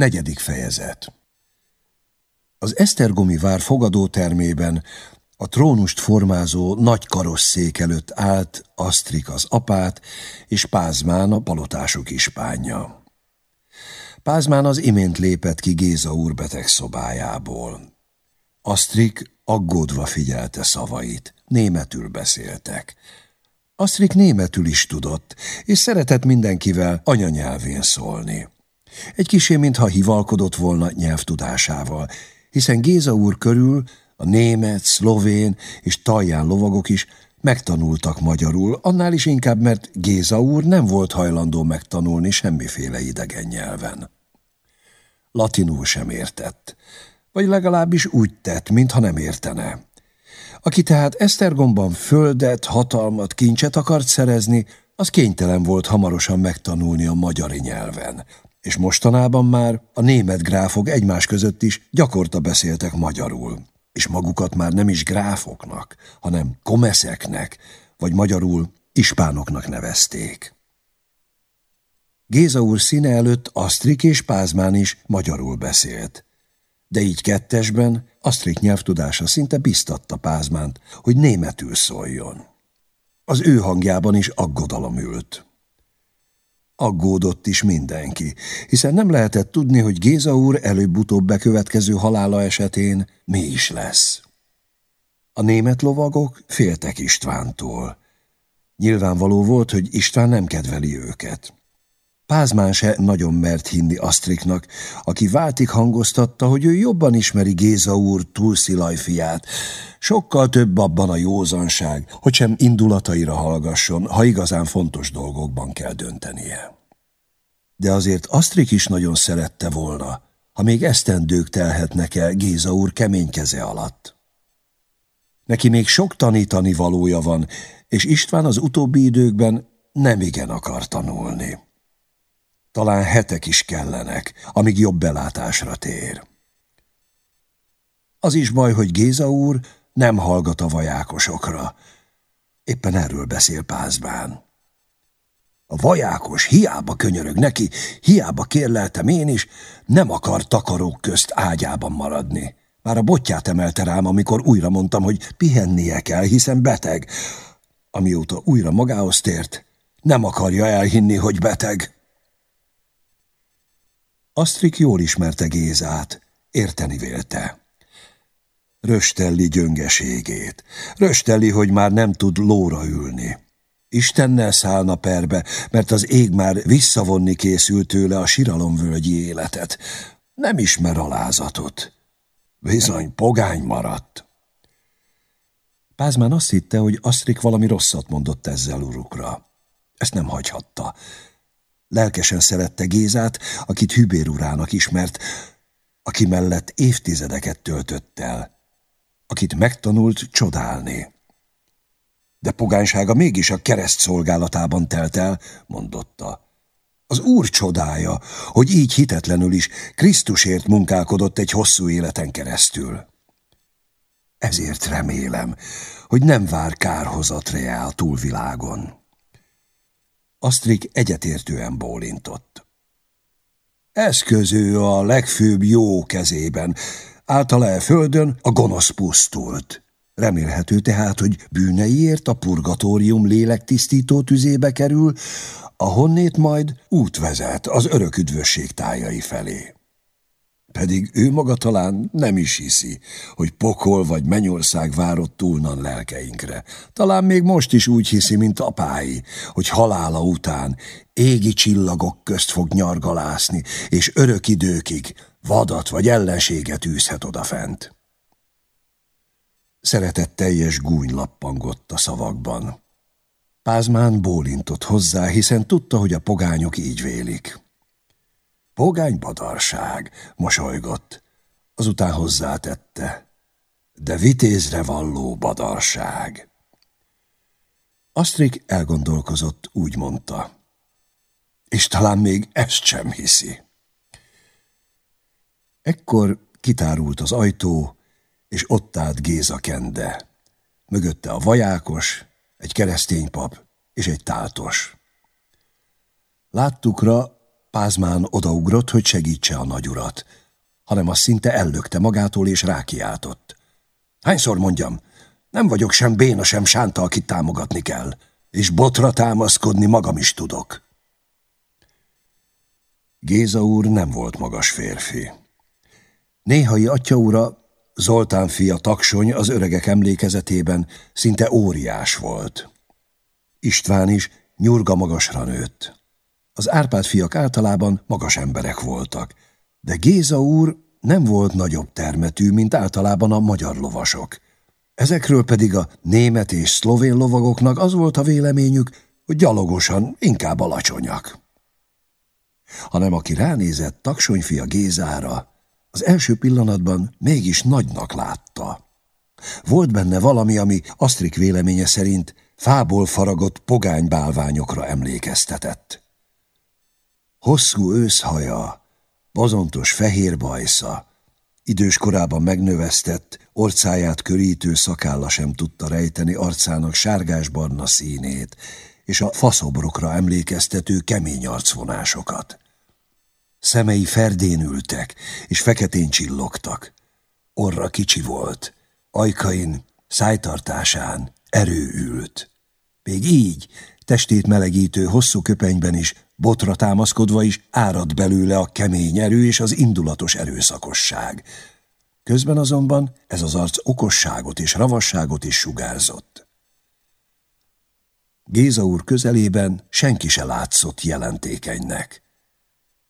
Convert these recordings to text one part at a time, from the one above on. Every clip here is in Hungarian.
Negyedik fejezet Az Esztergomi vár fogadótermében a trónust formázó nagy karosszék előtt állt Asztrik az apát, és Pázmán a palotások ispánja. Pázmán az imént lépett ki Géza úr beteg szobájából. Asztrik aggódva figyelte szavait. Németül beszéltek. Asztrik németül is tudott, és szeretett mindenkivel anyanyelvén szólni. Egy kisé, mintha hivalkodott volna nyelvtudásával, hiszen Géza úr körül a német, szlovén és talján lovagok is megtanultak magyarul, annál is inkább, mert Géza úr nem volt hajlandó megtanulni semmiféle idegen nyelven. Latinul sem értett, vagy legalábbis úgy tett, mintha nem értene. Aki tehát Esztergomban földet, hatalmat, kincset akart szerezni, az kénytelen volt hamarosan megtanulni a magyari nyelven, és mostanában már a német gráfok egymás között is gyakorta beszéltek magyarul, és magukat már nem is gráfoknak, hanem komeszeknek, vagy magyarul ispánoknak nevezték. Géza úr színe előtt Asztrik és Pázmán is magyarul beszélt. De így kettesben Asztrik nyelvtudása szinte biztatta Pázmánt, hogy németül szóljon. Az ő hangjában is aggodalom ült. Aggódott is mindenki, hiszen nem lehetett tudni, hogy Géza úr előbb-utóbb bekövetkező halála esetén mi is lesz. A német lovagok féltek Istvántól. Nyilvánvaló volt, hogy István nem kedveli őket. Pázmán se nagyon mert hinni Asztriknak, aki váltig hangoztatta, hogy ő jobban ismeri Géza úr túlszilaj fiát. Sokkal több abban a józanság, hogy sem indulataira hallgasson, ha igazán fontos dolgokban kell döntenie. De azért Asztrik is nagyon szerette volna, ha még esztendők telhetnek el Géza úr kemény keze alatt. Neki még sok tanítani valója van, és István az utóbbi időkben nem igen akar tanulni. Talán hetek is kellenek, amíg jobb belátásra tér. Az is baj, hogy Géza úr nem hallgat a vajákosokra. Éppen erről beszél Pázbán. A vajákos hiába könyörög neki, hiába kérleltem én is, nem akar takarók közt ágyában maradni. Már a botját emelte rám, amikor újra mondtam, hogy pihennie kell, hiszen beteg. Amióta újra magához tért, nem akarja elhinni, hogy beteg. Asztrik jól ismerte Gézát, érteni vélte. Röstelli gyöngeségét, röstelli, hogy már nem tud lóra ülni. Istennel szállna perbe, mert az ég már visszavonni készült tőle a siralomvölgyi életet. Nem ismer alázatot. Bizony, pogány maradt. Pázmán azt hitte, hogy Asztrik valami rosszat mondott ezzel urukra. Ezt nem hagyhatta. Lelkesen szerette Gézát, akit Hübér urának ismert, aki mellett évtizedeket töltött el, akit megtanult csodálni. De pogánysága mégis a kereszt szolgálatában telt el, mondotta. Az Úr csodája, hogy így hitetlenül is Krisztusért munkálkodott egy hosszú életen keresztül. Ezért remélem, hogy nem vár kárhozatre a túlvilágon. Asztrik egyetértően bólintott. Eszköző a legfőbb jó kezében, általa e földön a gonosz pusztult. Remélhető tehát, hogy bűneiért a purgatórium lélektisztító tüzébe kerül, ahonnét majd út vezet az örök üdvösség tájai felé. Pedig ő maga talán nem is hiszi, hogy pokol vagy mennyország várott túlnan lelkeinkre. Talán még most is úgy hiszi, mint apái, hogy halála után égi csillagok közt fog nyargalászni, és örök időkig vadat vagy ellenséget űzhet odafent. teljes gúny lappangott a szavakban. Pázmán bólintott hozzá, hiszen tudta, hogy a pogányok így vélik. Pogány badarság, mosolygott, azután hozzátette, de vitézre valló badarság. Asztrik elgondolkozott, úgy mondta, és talán még ezt sem hiszi. Ekkor kitárult az ajtó, és ott állt Géza kende. Mögötte a vajákos, egy keresztény pap és egy táltos. Láttukra Pázmán odaugrott, hogy segítse a nagyurat, hanem azt szinte ellökte magától és rákiáltott. Hányszor mondjam, nem vagyok sem béna, sem sánta, akit támogatni kell, és botra támaszkodni magam is tudok. Géza úr nem volt magas férfi. Néhai atyaura, Zoltán fia taksony az öregek emlékezetében szinte óriás volt. István is nyurga magasra nőtt. Az Árpád fiak általában magas emberek voltak, de Géza úr nem volt nagyobb termetű, mint általában a magyar lovasok. Ezekről pedig a német és szlovén lovagoknak az volt a véleményük, hogy gyalogosan inkább alacsonyak. Hanem aki ránézett taksonyfia Gézára, az első pillanatban mégis nagynak látta. Volt benne valami, ami Asztrik véleménye szerint fából faragott pogánybálványokra emlékeztetett. Hosszú őszhaja, bozontos fehér bajsza, idős korában megnövesztett, orcáját körítő szakálla sem tudta rejteni arcának sárgás-barna színét, és a faszobrokra emlékeztető kemény arcvonásokat. Szemei ferdén ültek, és feketén csillogtak. Orra kicsi volt, ajkain, szájtartásán erő ült. Még így, testét melegítő hosszú köpenyben is, botra támaszkodva is árad belőle a kemény erő és az indulatos erőszakosság. Közben azonban ez az arc okosságot és ravasságot is sugárzott. Géza úr közelében senki se látszott jelentékenynek.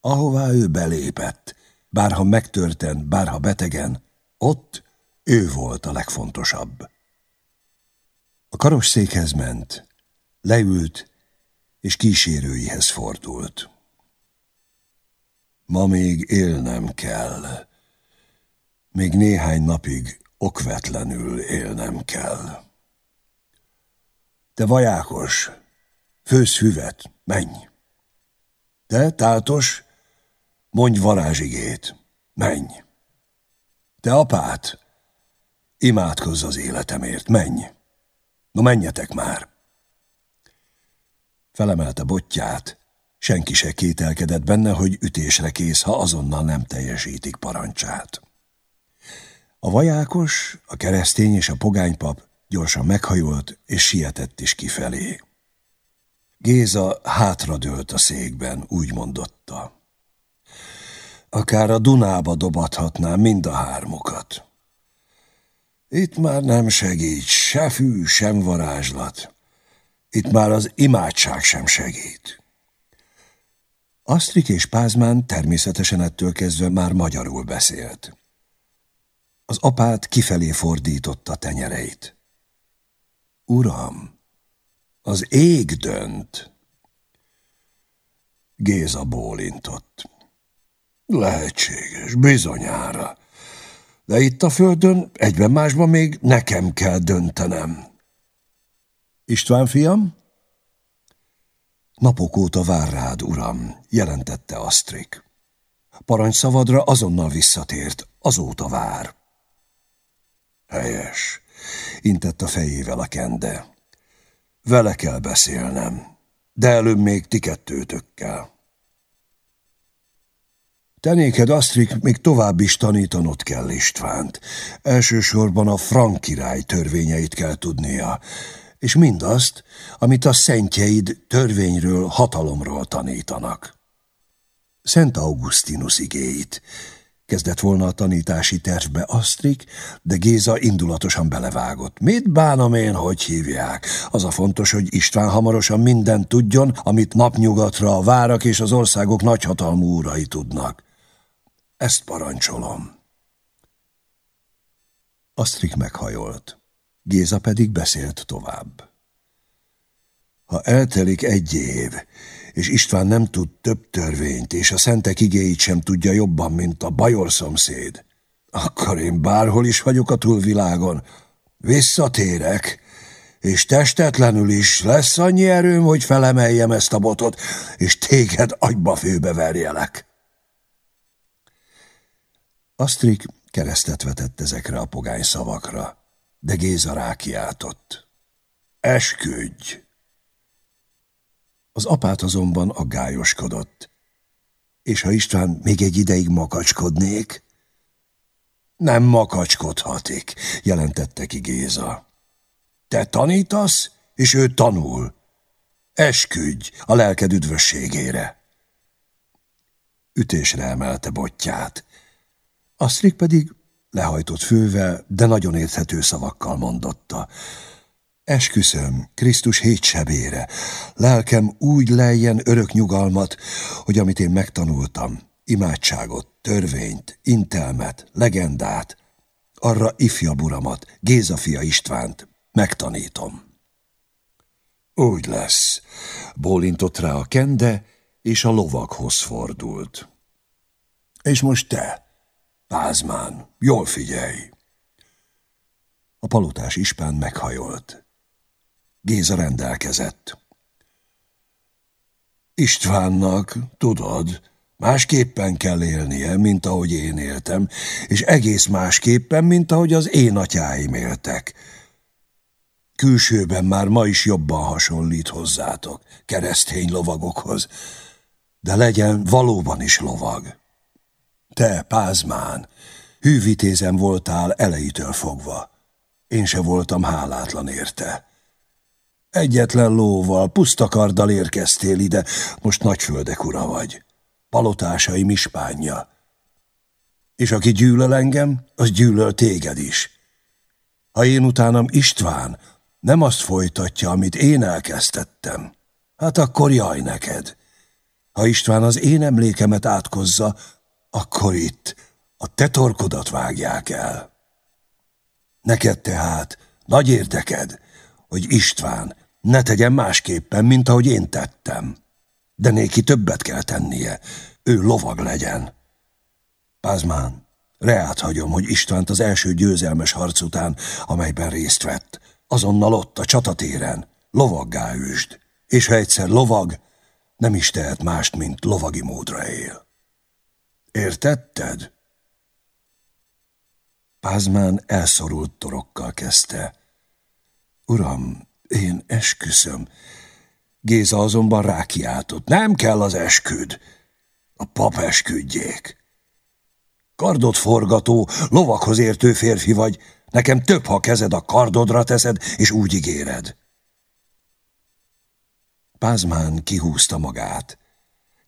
Ahová ő belépett, bárha megtörten, bárha betegen, ott ő volt a legfontosabb. A karosszékhez ment, leült, és kísérőihez fordult. Ma még élnem kell. Még néhány napig okvetlenül élnem kell. Te vajákos, fősz hüvet, menj! Te, tátos, mondj varázsigét, menj! Te apát, imádkozz az életemért, menj! No menjetek már! Felemelte botját, senki se kételkedett benne, hogy ütésre kész, ha azonnal nem teljesítik parancsát. A vajákos, a keresztény és a pogánypap gyorsan meghajolt, és sietett is kifelé. Géza hátradőlt a székben, úgy mondotta. Akár a Dunába dobathatnám mind a hármukat. Itt már nem segít, se fű, sem varázslat. Itt már az imádság sem segít. Asztrik és Pázmán természetesen ettől kezdve már magyarul beszélt. Az apát kifelé fordította tenyereit. Uram, az ég dönt. Géza bólintott. Lehetséges, bizonyára. De itt a földön, egyben másban még nekem kell döntenem. István fiam? Napok óta vár rád, uram, jelentette Asztrik. Parancsszavadra azonnal visszatért, azóta vár. Helyes, intett a fejével a kende. Vele kell beszélnem, de előbb még ti kettőtökkel. Te néked, Asztrik, még tovább is tanítanod kell Istvánt. Elsősorban a frank király törvényeit kell tudnia, és mindazt, amit a szentjeid törvényről, hatalomról tanítanak. Szent Augustinus igéit, kezdett volna a tanítási tervbe Asztrik, de Géza indulatosan belevágott. Mit bánom én, hogy hívják? Az a fontos, hogy István hamarosan mindent tudjon, amit napnyugatra a várak és az országok nagyhatalmú úrai tudnak. Ezt parancsolom. Asztrik meghajolt. Géza pedig beszélt tovább. Ha eltelik egy év, és István nem tud több törvényt, és a szentek igéit sem tudja jobban, mint a bajor szomszéd, akkor én bárhol is vagyok a túlvilágon. Visszatérek, és testetlenül is lesz annyi erőm, hogy felemeljem ezt a botot, és téged agyba főbe verjelek. Asztrik keresztet vetett ezekre a pogány szavakra de Géza rákiáltott. Esküdj! Az apát azonban aggályoskodott. És ha István még egy ideig makacskodnék? Nem makacskodhatik, jelentette ki Géza. Te tanítasz, és ő tanul. Esküdj a lelked üdvösségére. Ütésre emelte botját. Asztrik pedig lehajtott fővel, de nagyon érthető szavakkal mondotta. Esküszöm Krisztus hét sebére, lelkem úgy lejjen örök nyugalmat, hogy amit én megtanultam, imádságot, törvényt, intelmet, legendát, arra ifjabb uramat, Géza fia Istvánt megtanítom. Úgy lesz, bólintott rá a kende, és a lovakhoz fordult. És most te, Pázmán, jól figyelj! A palotás ispán meghajolt. Géza rendelkezett. Istvánnak, tudod, másképpen kell élnie, mint ahogy én éltem, és egész másképpen, mint ahogy az én atyáim éltek. Külsőben már ma is jobban hasonlít hozzátok, keresztény lovagokhoz, de legyen valóban is lovag. Te, Pázmán, hűvitézem voltál elejétől fogva. Én se voltam hálátlan érte. Egyetlen lóval, puszta karddal érkeztél ide, most nagyföldek ura vagy. Palotásaim ispánja. És aki gyűlöl engem, az gyűlöl téged is. Ha én utánam István nem azt folytatja, amit én elkezdtettem, hát akkor jaj neked. Ha István az én emlékemet átkozza, akkor itt a te torkodat vágják el. Neked tehát nagy érdeked, hogy István ne tegyen másképpen, mint ahogy én tettem. De néki többet kell tennie, ő lovag legyen. Pázmán, reát hagyom, hogy Istvánt az első győzelmes harc után, amelyben részt vett, azonnal ott a csatatéren, lovaggá üsd, és ha egyszer lovag, nem is tehet mást, mint lovagi módra él. Értetted? Pázmán elszorult torokkal kezdte. Uram, én esküszöm. Géza azonban rákiáltott. Nem kell az esküd. A pap esküdjék. Kardot forgató, lovakhoz értő férfi vagy. Nekem több, ha kezed a kardodra teszed, és úgy ígéred. Pázmán kihúzta magát.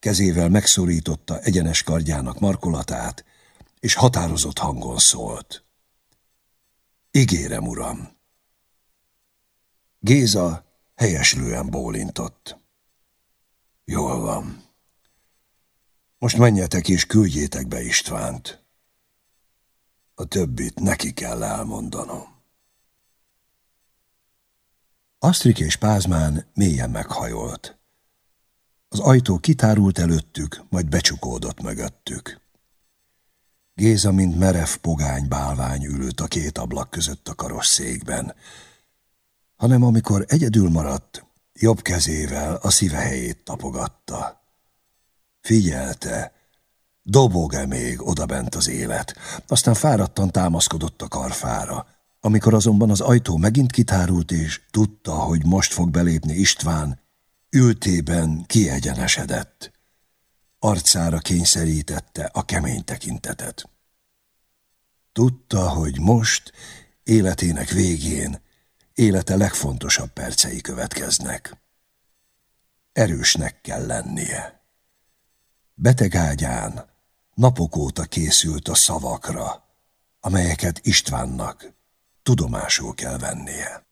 Kezével megszorította egyenes kardjának markolatát, és határozott hangon szólt. Ígérem, uram! Géza helyeslően bólintott. Jól van. Most menjetek és küldjétek be Istvánt. A többit neki kell elmondanom. Asztrik és Pázmán mélyen meghajolt. Az ajtó kitárult előttük, majd becsukódott mögöttük. Géza, mint merev pogány bálvány ült a két ablak között a karosszékben, hanem amikor egyedül maradt, jobb kezével a szíve helyét tapogatta. Figyelte, dobog-e még odabent az élet, aztán fáradtan támaszkodott a karfára. Amikor azonban az ajtó megint kitárult, és tudta, hogy most fog belépni István, ültében kiegyenesedett. Arcára kényszerítette a kemény tekintetet. Tudta, hogy most, életének végén, élete legfontosabb percei következnek. Erősnek kell lennie. Beteg ágyán napok óta készült a szavakra, amelyeket Istvánnak tudomásul kell vennie.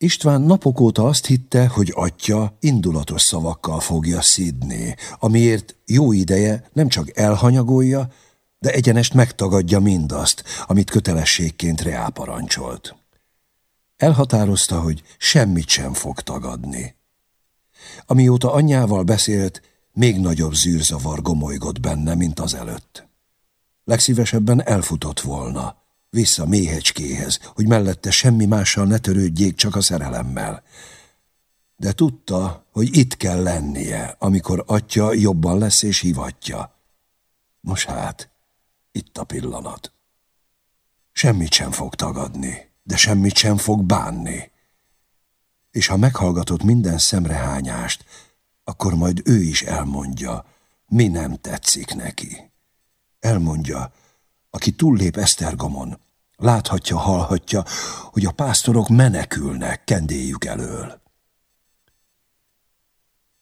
István napok óta azt hitte, hogy atya indulatos szavakkal fogja szidni, amiért jó ideje nem csak elhanyagolja, de egyenest megtagadja mindazt, amit kötelességként reáparancsolt. Elhatározta, hogy semmit sem fog tagadni. Amióta anyjával beszélt, még nagyobb zűrzavar gomolygott benne, mint az előtt. Legszívesebben elfutott volna, vissza méhecskéhez, hogy mellette semmi mással ne törődjék, csak a szerelemmel. De tudta, hogy itt kell lennie, amikor atya jobban lesz és hivatja. Most hát, itt a pillanat. Semmit sem fog tagadni de semmit sem fog bánni. És ha meghallgatott minden szemrehányást, akkor majd ő is elmondja, mi nem tetszik neki. Elmondja, aki túllép Esztergomon, láthatja, hallhatja, hogy a pásztorok menekülnek kendéjük elől.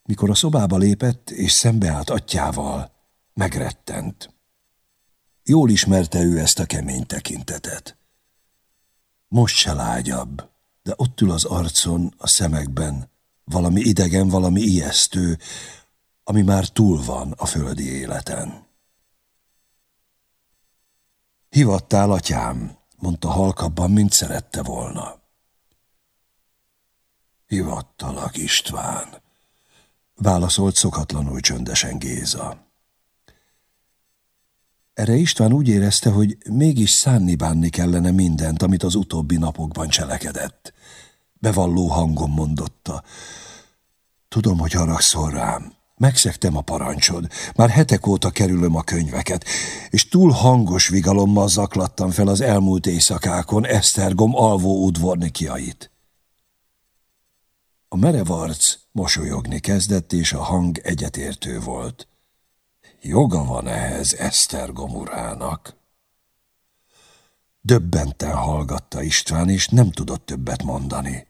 Mikor a szobába lépett és szembeállt atyával, megrettent. Jól ismerte ő ezt a kemény tekintetet. Most se lágyabb, de ott ül az arcon, a szemekben, valami idegen, valami ijesztő, ami már túl van a földi életen. Hivattál, atyám, mondta halkabban, mint szerette volna. Hivattalak, István, válaszolt szokatlanul csöndesen Géza. Erre István úgy érezte, hogy mégis szánni-bánni kellene mindent, amit az utóbbi napokban cselekedett. Bevalló hangon mondotta. Tudom, hogy haragszol rám. Megszektem a parancsod. Már hetek óta kerülöm a könyveket, és túl hangos vigalommal zaklattam fel az elmúlt éjszakákon Esztergom alvó udvornikiait. A merevarc mosolyogni kezdett, és a hang egyetértő volt. Joga van ehhez Eszter Gomurának. Döbbenten hallgatta István, és nem tudott többet mondani.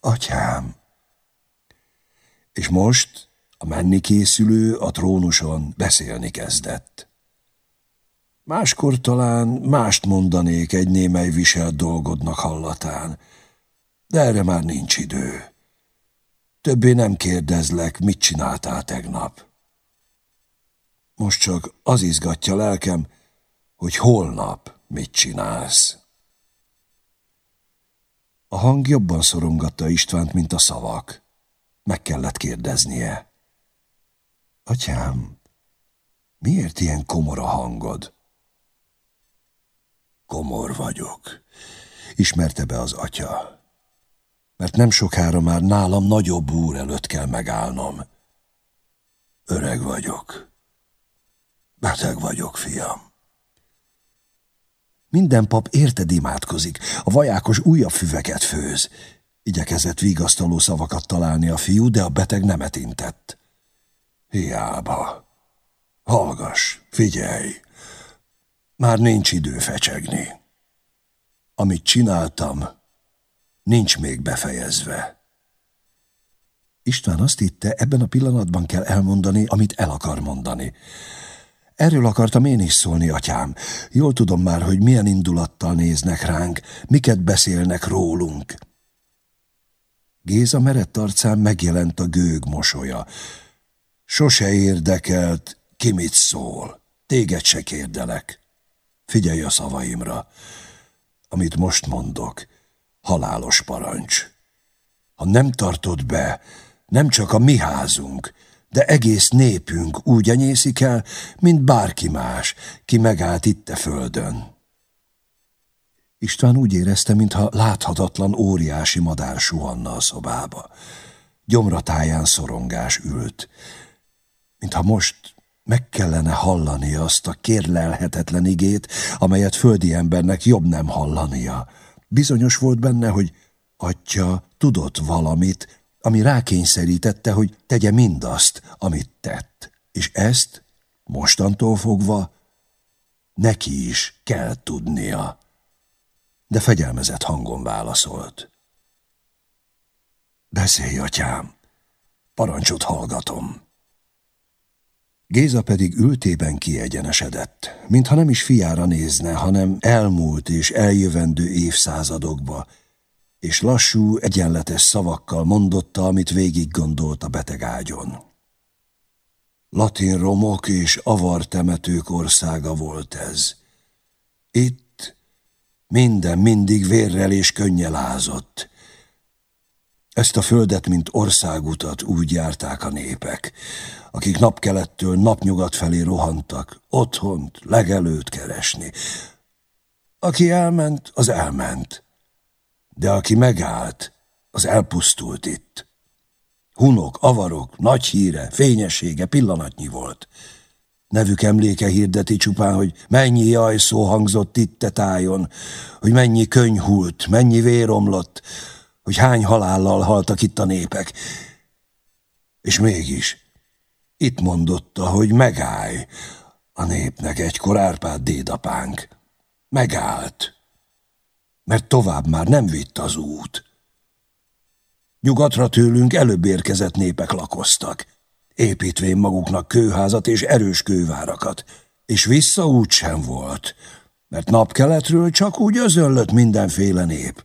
Atyám! És most a menni készülő a trónuson beszélni kezdett. Máskor talán mást mondanék egy némely viselt dolgodnak hallatán, de erre már nincs idő. Többé nem kérdezlek, mit csináltál tegnap. Most csak az izgatja lelkem, hogy holnap mit csinálsz. A hang jobban szorongatta Istvánt, mint a szavak. Meg kellett kérdeznie. Atyám, miért ilyen komor a hangod? Komor vagyok, ismerte be az atya. Mert nem sokára már nálam nagyobb úr előtt kell megállnom. Öreg vagyok. Beteg vagyok, fiam. Minden pap érted imádkozik, a vajákos újabb füveket főz. Igyekezett vigasztaló szavakat találni a fiú, de a beteg nemet intett. Hiába. Hallgass, figyelj. Már nincs idő fecsegni. Amit csináltam, nincs még befejezve. István azt hitte, ebben a pillanatban kell elmondani, amit el akar mondani. Erről akartam én is szólni, atyám. Jól tudom már, hogy milyen indulattal néznek ránk, miket beszélnek rólunk. Géza merett arcán megjelent a gőg mosolya. Sose érdekelt, ki mit szól. Téged se kérdelek. Figyelj a szavaimra. Amit most mondok, halálos parancs. Ha nem tartod be, nem csak a mi házunk, de egész népünk úgy enyészik el, mint bárki más, ki megállt itt a földön. István úgy érezte, mintha láthatatlan óriási madár suhanna a szobába. Gyomratáján szorongás ült, mintha most meg kellene hallani azt a kérlelhetetlen igét, amelyet földi embernek jobb nem hallania. Bizonyos volt benne, hogy atya tudott valamit, ami rákényszerítette, hogy tegye mindazt, amit tett. És ezt mostantól fogva neki is kell tudnia. De fegyelmezett hangon válaszolt. Beszélj, atyám, parancsot hallgatom. Géza pedig ültében kiegyenesedett, mintha nem is fiára nézne, hanem elmúlt és eljövendő évszázadokba, és lassú, egyenletes szavakkal mondotta, amit végig gondolt a beteg ágyon. Latin romok és avartemetők országa volt ez. Itt minden mindig vérrel és könnyel ázott. Ezt a földet, mint országutat úgy járták a népek, akik napkelettől napnyugat felé rohantak, otthont, legelőt keresni. Aki elment, az elment de aki megállt, az elpusztult itt. Hunok, avarok, nagy híre, fényessége pillanatnyi volt. Nevük emléke hirdeti csupán, hogy mennyi jajszó hangzott itt te tájon, hogy mennyi könyv hult, mennyi véromlott, hogy hány halállal haltak itt a népek. És mégis Itt mondotta, hogy megállj. A népnek egykor Árpád dédapánk. Megállt. Mert tovább már nem vitt az út. Nyugatra tőlünk előbb érkezett népek lakoztak, építvén maguknak kőházat és erős kővárakat, és vissza úgy sem volt, mert napkeletről csak úgy özönlött mindenféle nép.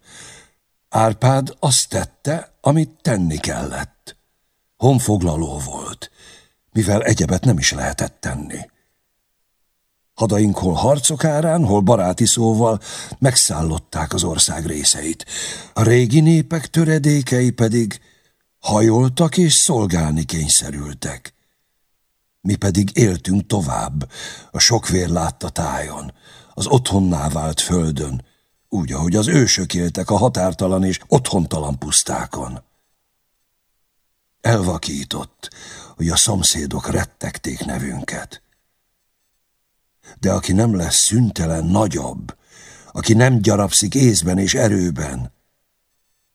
Árpád azt tette, amit tenni kellett. Honfoglaló volt, mivel egyebet nem is lehetett tenni. Hadaink hol harcok árán, hol baráti szóval megszállották az ország részeit. A régi népek töredékei pedig hajoltak és szolgálni kényszerültek. Mi pedig éltünk tovább, a sok vér látta tájon, az otthonná vált földön, úgy, ahogy az ősök éltek a határtalan és otthontalan pusztákon. Elvakított, hogy a szomszédok rettegték nevünket. De aki nem lesz szüntelen nagyobb, aki nem gyarapszik észben és erőben,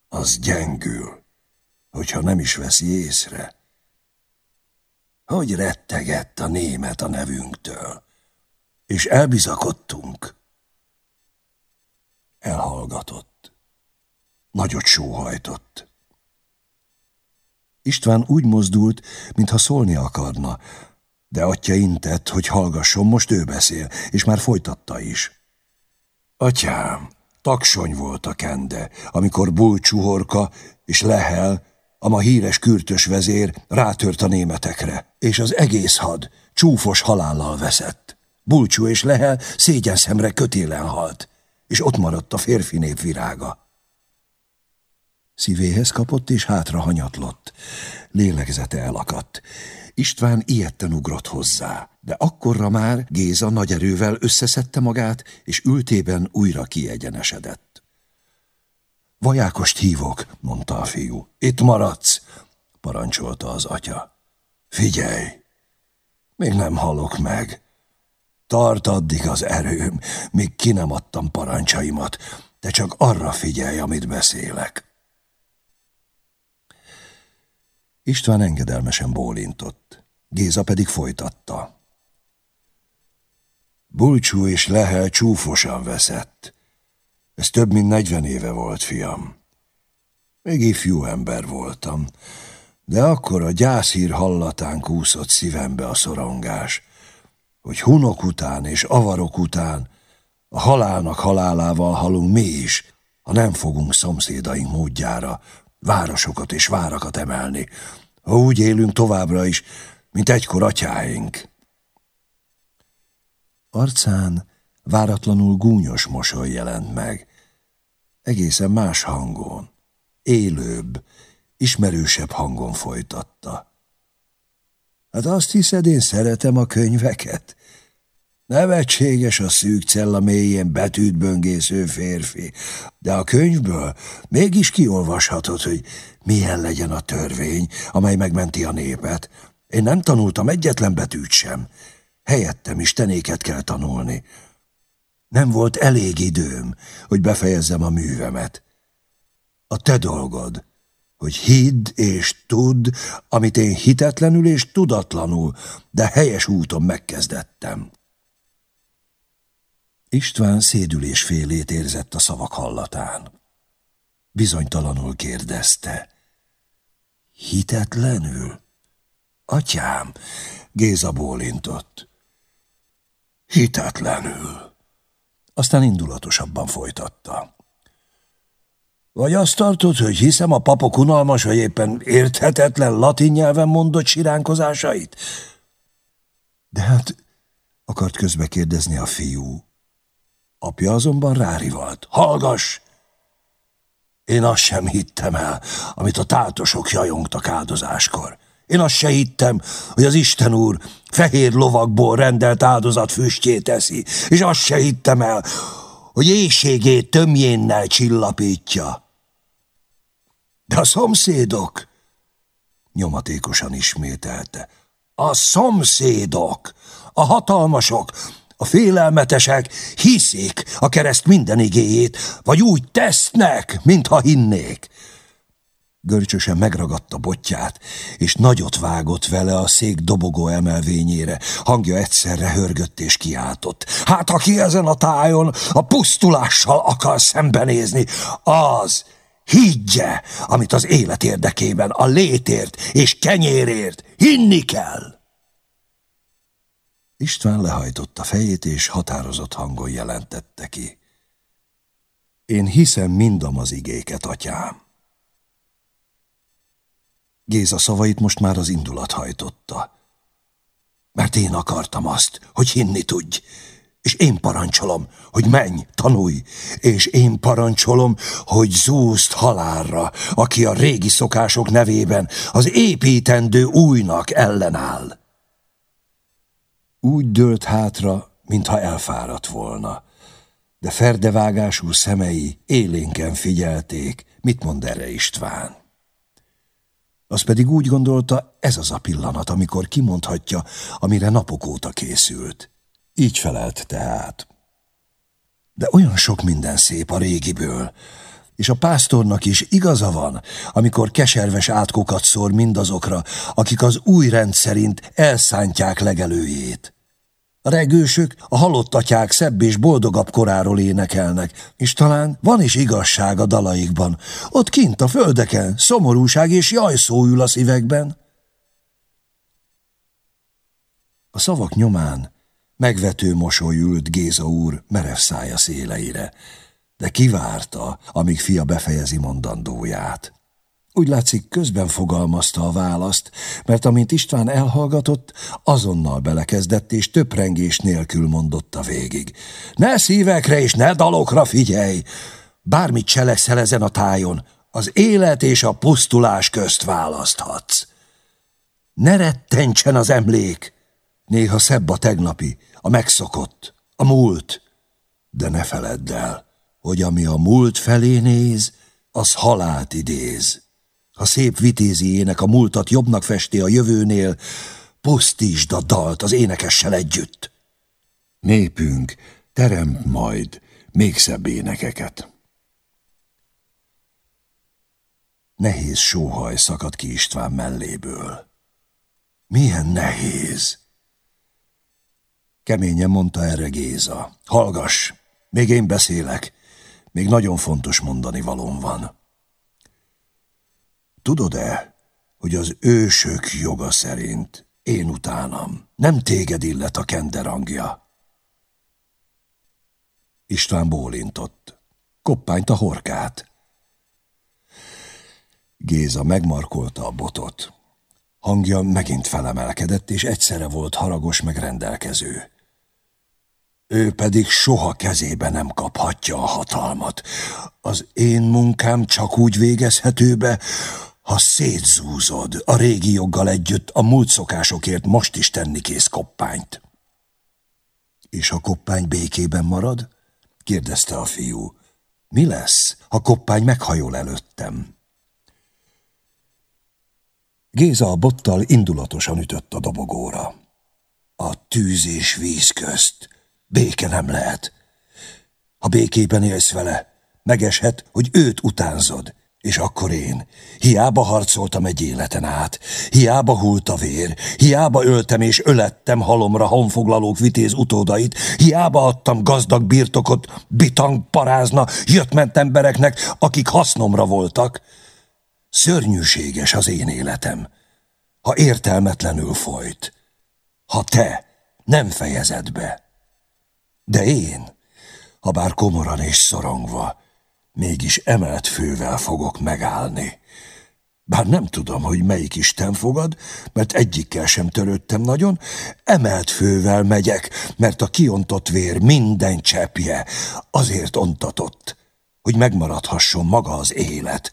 az gyengül, hogyha nem is veszi észre. Hogy rettegett a német a nevünktől, és elbizakodtunk. Elhallgatott. Nagyot sóhajtott. István úgy mozdult, mintha szólni akarna, de atya intett, hogy hallgasson, most ő beszél, és már folytatta is. Atyám, taksony volt a kende, amikor Bulcsuhorka és Lehel, a ma híres kürtös vezér rátört a németekre, és az egész had csúfos halállal veszett. Bulcsú és Lehel szégyenszemre kötélen halt, és ott maradt a férfi nép virága. Szívéhez kapott, és hátra hanyatlott. Lélegzete elakadt. István ilyetten ugrott hozzá, de akkorra már Géza nagy erővel összeszedte magát, és ültében újra kiegyenesedett. Vajákost hívok, mondta a fiú. Itt maradsz, parancsolta az atya. Figyelj, még nem halok meg. Tart addig az erőm, míg ki nem adtam parancsaimat, de csak arra figyelj, amit beszélek. István engedelmesen bólintott. Géza pedig folytatta. Bulcsú és Lehel csúfosan veszett. Ez több mint negyven éve volt, fiam. Még ifjú ember voltam, de akkor a gyászhír hallatán kúszott szívembe a szorongás, hogy hunok után és avarok után a halálnak halálával halunk mi is, ha nem fogunk szomszédaink módjára, városokat és várakat emelni, ha úgy élünk továbbra is, mint egykor atyáink. Arcán váratlanul gúnyos mosoly jelent meg, egészen más hangon, élőbb, ismerősebb hangon folytatta. Hát azt hiszed, én szeretem a könyveket? Nevetséges a szűk cella mélyén betűt böngésző férfi, de a könyvből mégis kiolvashatod, hogy milyen legyen a törvény, amely megmenti a népet. Én nem tanultam egyetlen betűt sem. Helyettem is tenéket kell tanulni. Nem volt elég időm, hogy befejezzem a művemet. A te dolgod, hogy hidd és tudd, amit én hitetlenül és tudatlanul, de helyes úton megkezdettem. István szédülés félét érzett a szavak hallatán. Bizonytalanul kérdezte. Hitetlenül? Atyám, Géza bólintott. Hitetlenül. Aztán indulatosabban folytatta. Vagy azt tartod, hogy hiszem a papok unalmas, vagy éppen érthetetlen latin nyelven mondott siránkozásait? De hát, akart közbe kérdezni a fiú. Apja azonban rárivalt. Hallgass! Én azt sem hittem el, amit a tátosok jajongtak áldozáskor. Én azt se hittem, hogy az Isten úr fehér lovakból rendelt áldozat füstjét eszi, és azt se hittem el, hogy éjségét tömjénnel csillapítja. De a szomszédok, nyomatékosan ismételte, a szomszédok, a hatalmasok, a félelmetesek hiszik a kereszt minden igéjét, vagy úgy tesznek, mintha hinnék. Görcsösen megragadta botját, és nagyot vágott vele a szék dobogó emelvényére. Hangja egyszerre hörgött és kiáltott. Hát aki ezen a tájon a pusztulással akar szembenézni, az higgye, amit az élet érdekében, a létért és kenyérért hinni kell. István lehajtotta fejét, és határozott hangon jelentette ki. Én hiszem mindam az igéket, atyám. Géza szavait most már az indulat hajtotta. Mert én akartam azt, hogy hinni tudj, és én parancsolom, hogy menj, tanulj, és én parancsolom, hogy zúzt halálra, aki a régi szokások nevében az építendő újnak ellenáll. Úgy dőlt hátra, mintha elfáradt volna, de ferdevágású szemei élénken figyelték, mit mond erre István. Az pedig úgy gondolta, ez az a pillanat, amikor kimondhatja, amire napok óta készült. Így felelt tehát. De olyan sok minden szép a régiből, és a pásztornak is igaza van, amikor keserves átkokat szór mindazokra, akik az új rend szerint elszántják legelőjét. A regősök a halott atyák szebb és boldogabb koráról énekelnek, és talán van is igazság a dalaikban. Ott kint a földeken szomorúság és jajszó ül a szívekben. A szavak nyomán megvető mosoly ült Géza úr merev szája széleire, de kivárta, amíg fia befejezi mondandóját. Úgy látszik, közben fogalmazta a választ, mert amint István elhallgatott, azonnal belekezdett, és töprengés nélkül mondotta végig. Ne szívekre és ne dalokra figyelj! Bármit cselekszel ezen a tájon, az élet és a pusztulás közt választhatsz. Ne rettentsen az emlék! Néha szebb a tegnapi, a megszokott, a múlt. De ne feledd el, hogy ami a múlt felé néz, az halált idéz. Ha szép vitézi ének a múltat jobbnak festi a jövőnél, pusztítsd a dalt az énekessel együtt. Népünk teremt majd még szebb énekeket. Nehéz sóhaj szakadt ki István melléből. Milyen nehéz! Keményen mondta erre Géza. Hallgass, még én beszélek. Még nagyon fontos mondani valóm van. Tudod-e, hogy az ősök joga szerint én utánam, nem téged illet a kenderangja? István bólintott. Koppányt a horkát. Géza megmarkolta a botot. Hangja megint felemelkedett, és egyszerre volt haragos meg rendelkező. Ő pedig soha kezébe nem kaphatja a hatalmat. Az én munkám csak úgy végezhető be, ha szétzúzod a régi joggal együtt a múlt szokásokért most is tenni kész koppányt. És a koppány békében marad? kérdezte a fiú. Mi lesz, ha koppány meghajol előttem? Géza a bottal indulatosan ütött a dobogóra. A tűz és víz közt béke nem lehet. Ha békében élsz vele, megeshet, hogy őt utánzod, és akkor én, hiába harcoltam egy életen át, hiába hult a vér, hiába öltem és ölettem halomra honfoglalók vitéz utódait, hiába adtam gazdag birtokot, bitang parázna, jött-ment embereknek, akik hasznomra voltak. Szörnyűséges az én életem, ha értelmetlenül folyt, ha te nem fejezed be. De én, ha bár komoran és szorongva, mégis emelt fővel fogok megállni. Bár nem tudom, hogy melyik Isten fogad, mert egyikkel sem törődtem nagyon, emelt fővel megyek, mert a kiontott vér minden csepje azért ontatott, hogy megmaradhasson maga az élet,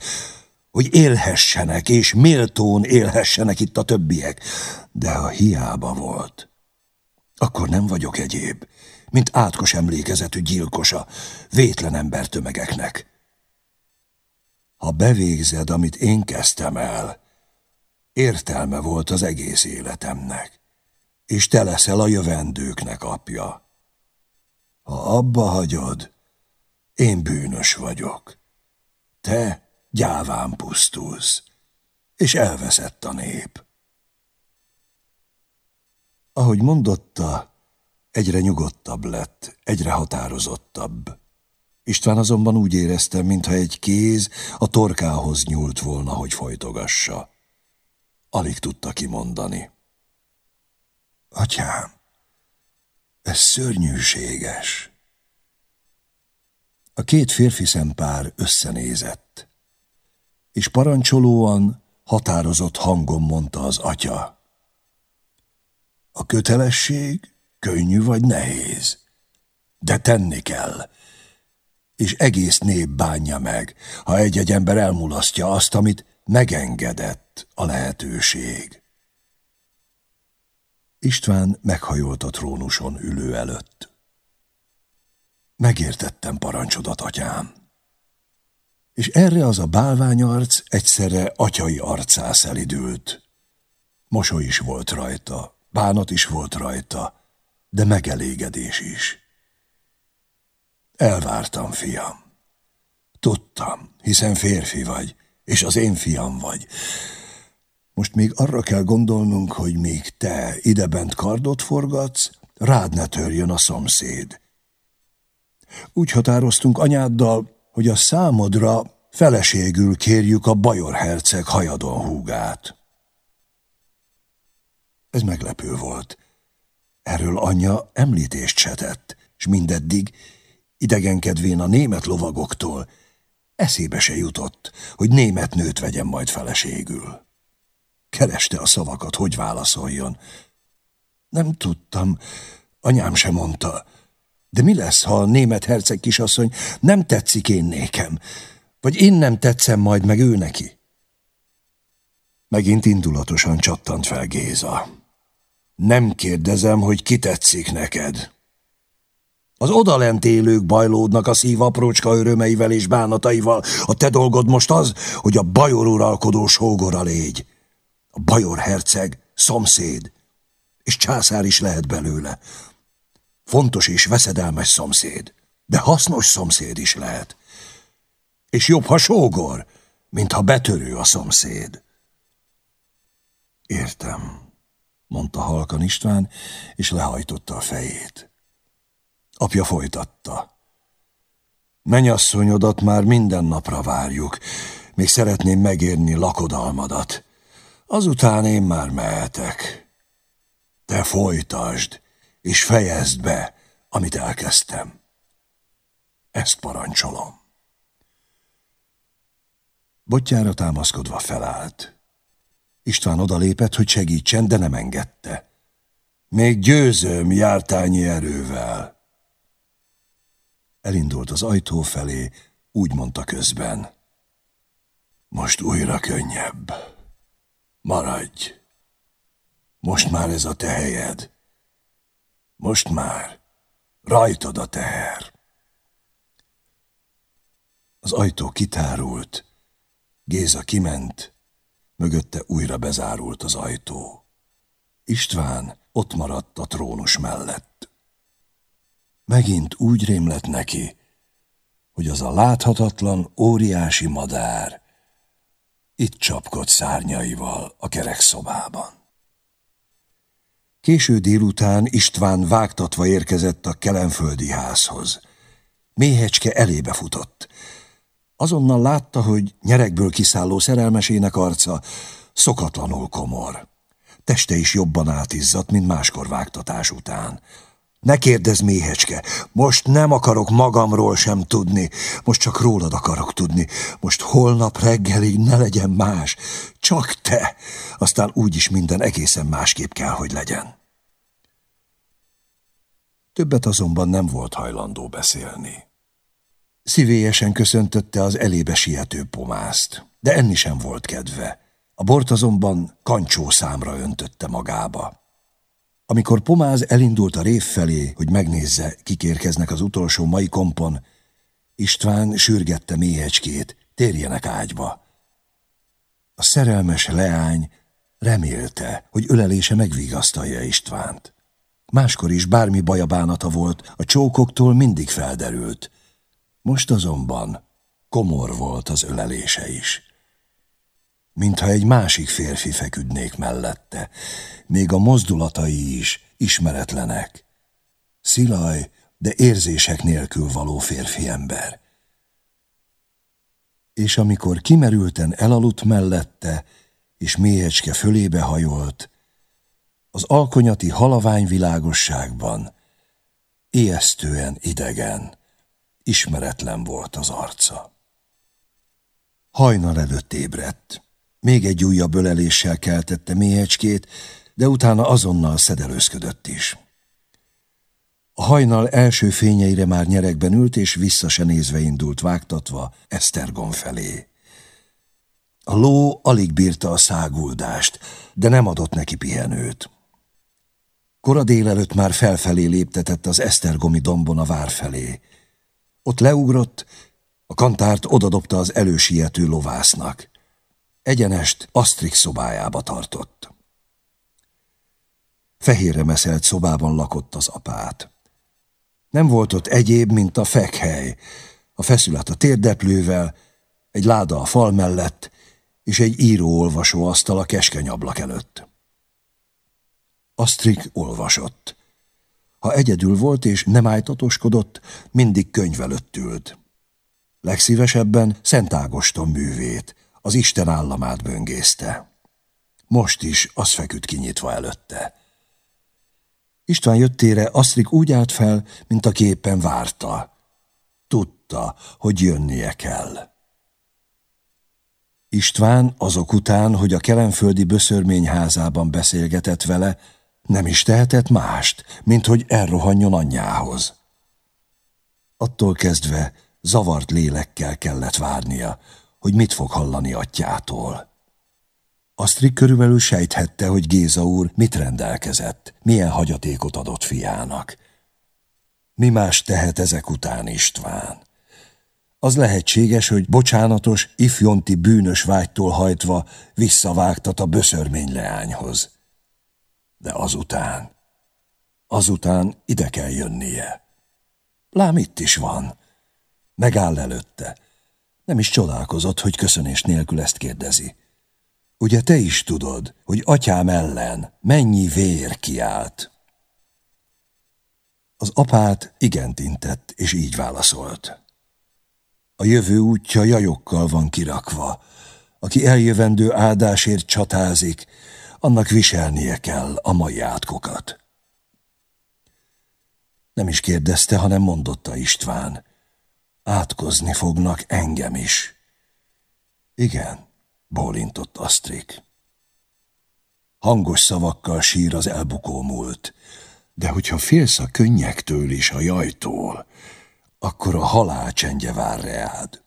hogy élhessenek, és méltón élhessenek itt a többiek. De ha hiába volt, akkor nem vagyok egyéb, mint átkos emlékezetű gyilkosa, vétlen embertömegeknek. Ha bevégzed, amit én kezdtem el, értelme volt az egész életemnek, és te leszel a jövendőknek apja. Ha abba hagyod, én bűnös vagyok. Te gyáván pusztulsz, és elveszett a nép. Ahogy mondotta, egyre nyugodtabb lett, egyre határozottabb. István azonban úgy érezte, mintha egy kéz a torkához nyúlt volna, hogy folytogassa. Alig tudta kimondani. Atyám, ez szörnyűséges. A két férfi szempár összenézett, és parancsolóan, határozott hangon mondta az atya. A kötelesség könnyű vagy nehéz, de tenni kell, és egész nép bánja meg, ha egy-egy ember elmulasztja azt, amit megengedett a lehetőség. István meghajolt a trónuson ülő előtt. Megértettem parancsodat, atyám. És erre az a bálványarc egyszerre atyai arcá szelidült. Mosoly is volt rajta, bánat is volt rajta, de megelégedés is. Elvártam, fiam. Tudtam, hiszen férfi vagy, és az én fiam vagy. Most még arra kell gondolnunk, hogy még te idebent kardot forgatsz, rád ne törjön a szomszéd. Úgy határoztunk anyáddal, hogy a számodra feleségül kérjük a Bajor herceg hajadon húgát. Ez meglepő volt. Erről anyja említést se tett, s mindeddig, idegenkedvén a német lovagoktól, eszébe se jutott, hogy német nőt vegyen majd feleségül. Kereste a szavakat, hogy válaszoljon. Nem tudtam, anyám sem mondta. De mi lesz, ha a német herceg kisasszony nem tetszik én nékem? Vagy én nem tetszem majd meg ő neki? Megint indulatosan csattant fel Géza. Nem kérdezem, hogy ki tetszik neked. Az odalent élők bajlódnak a szív aprócska örömeivel és bánataival. A te dolgod most az, hogy a bajor uralkodó sógora légy. A bajor herceg szomszéd, és császár is lehet belőle. Fontos és veszedelmes szomszéd, de hasznos szomszéd is lehet. És jobb, ha sógor, mint ha betörő a szomszéd. Értem, mondta halkan István, és lehajtotta a fejét. Apja folytatta. Menyasszonyodat már minden napra várjuk, még szeretném megérni lakodalmadat. Azután én már mehetek. Te folytasd, és fejezd be, amit elkezdtem. Ezt parancsolom. Botjára támaszkodva felállt. István odalépett, hogy segítsen, de nem engedte. Még győzöm jártányi erővel. Elindult az ajtó felé, úgy mondta közben. Most újra könnyebb. Maradj! Most már ez a te helyed. Most már rajtad a teher. Az ajtó kitárult, Géza kiment, mögötte újra bezárult az ajtó. István ott maradt a trónus mellett. Megint úgy rémlett neki, hogy az a láthatatlan, óriási madár itt csapkod szárnyaival a kerekszobában. Késő délután István vágtatva érkezett a kelenföldi házhoz. Méhecske elébe futott. Azonnal látta, hogy nyerekből kiszálló szerelmesének arca szokatlanul komor. Teste is jobban átizzadt, mint máskor vágtatás után. Ne kérdezz, méhecske, most nem akarok magamról sem tudni, most csak rólad akarok tudni. Most holnap reggelig ne legyen más, csak te, aztán úgyis minden egészen másképp kell, hogy legyen. Többet azonban nem volt hajlandó beszélni. Szívélyesen köszöntötte az elébe siető pomászt, de enni sem volt kedve. A bort azonban kancsó számra öntötte magába. Amikor Pomáz elindult a rév felé, hogy megnézze, kik érkeznek az utolsó mai kompon, István sürgette méhecskét, térjenek ágyba. A szerelmes leány remélte, hogy ölelése megvigasztalja Istvánt. Máskor is bármi baja bánata volt, a csókoktól mindig felderült. Most azonban Komor volt az ölelése is. Mintha egy másik férfi feküdnék mellette, még a mozdulatai is ismeretlenek. Szilaj, de érzések nélkül való férfi ember. És amikor kimerülten elaludt mellette, és méhecske fölébe hajolt, az alkonyati halavány világosságban ijesztően idegen, ismeretlen volt az arca. Hajnal előtt ébredt. Még egy újabb öleléssel keltette méhecskét, de utána azonnal szedelőzködött is. A hajnal első fényeire már nyerekben ült, és vissza se nézve indult vágtatva Esztergom felé. A ló alig bírta a száguldást, de nem adott neki pihenőt. Kora délelőtt már felfelé léptetett az Esztergomi dombon a vár felé. Ott leugrott, a kantárt odadobta az elősiető lovásznak. Egyenest Asztrik szobájába tartott. Fehérre meszelt szobában lakott az apát. Nem volt ott egyéb, mint a fekhely, a feszület a térdeplővel, egy láda a fal mellett, és egy író-olvasó asztal a keskeny ablak előtt. Asztrik olvasott. Ha egyedül volt és nem ájtatoskodott, mindig könyv előtt ült. Legszívesebben Szent Ágoston művét, az Isten államát böngészte. Most is az feküdt kinyitva előtte. István jöttére Asztrik úgy állt fel, mint aki éppen várta. Tudta, hogy jönnie kell. István azok után, hogy a kelenföldi böszörményházában beszélgetett vele, nem is tehetett mást, mint hogy elrohanjon anyjához. Attól kezdve zavart lélekkel kellett várnia, hogy mit fog hallani atyától. Asztrik körülbelül sejthette, hogy Géza úr mit rendelkezett, milyen hagyatékot adott fiának. Mi más tehet ezek után István? Az lehetséges, hogy bocsánatos, ifjonti bűnös vágytól hajtva visszavágtat a böszörmény leányhoz. De azután, azután ide kell jönnie. Lám itt is van. Megáll előtte. Nem is csodálkozott, hogy köszönés nélkül ezt kérdezi. Ugye te is tudod, hogy atyám ellen mennyi vér kiált? Az apát igent intett, és így válaszolt. A jövő útja jajokkal van kirakva. Aki eljövendő áldásért csatázik, annak viselnie kell a mai átkokat. Nem is kérdezte, hanem mondotta István. Átkozni fognak engem is. Igen, bólintott Asztrik. Hangos szavakkal sír az elbukó múlt, de hogyha félsz a könnyektől és a jajtól, akkor a halál csendje vár reád.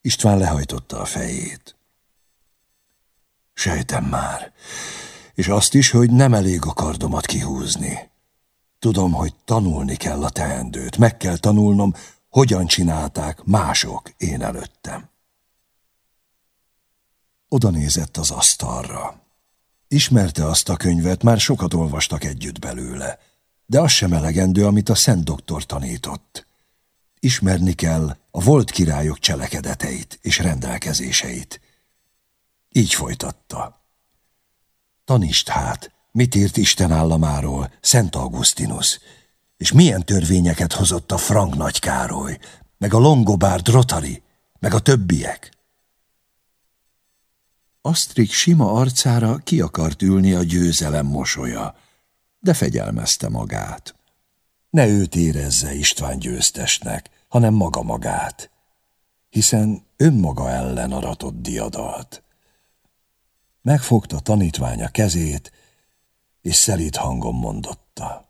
István lehajtotta a fejét. Sejtem már, és azt is, hogy nem elég a kardomat kihúzni. Tudom, hogy tanulni kell a teendőt, meg kell tanulnom, hogyan csinálták mások én előttem. Oda nézett az asztalra. Ismerte azt a könyvet, már sokat olvastak együtt belőle de az sem elegendő, amit a szent doktor tanított. Ismerni kell a volt királyok cselekedeteit és rendelkezéseit. Így folytatta. Tanítsd hát, mit írt Isten államáról Szent Augustinus, és milyen törvényeket hozott a Frank Nagy Károly, meg a Longobard Rotary, meg a többiek. Asztrik sima arcára ki akart ülni a győzelem mosolya de fegyelmezte magát. Ne őt érezze István győztesnek, hanem maga magát, hiszen önmaga ellen aratott diadalt. Megfogta tanítványa kezét, és szelít hangon mondotta.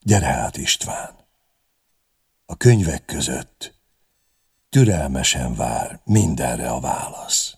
Gyere hát, István! A könyvek között türelmesen vár mindenre a válasz.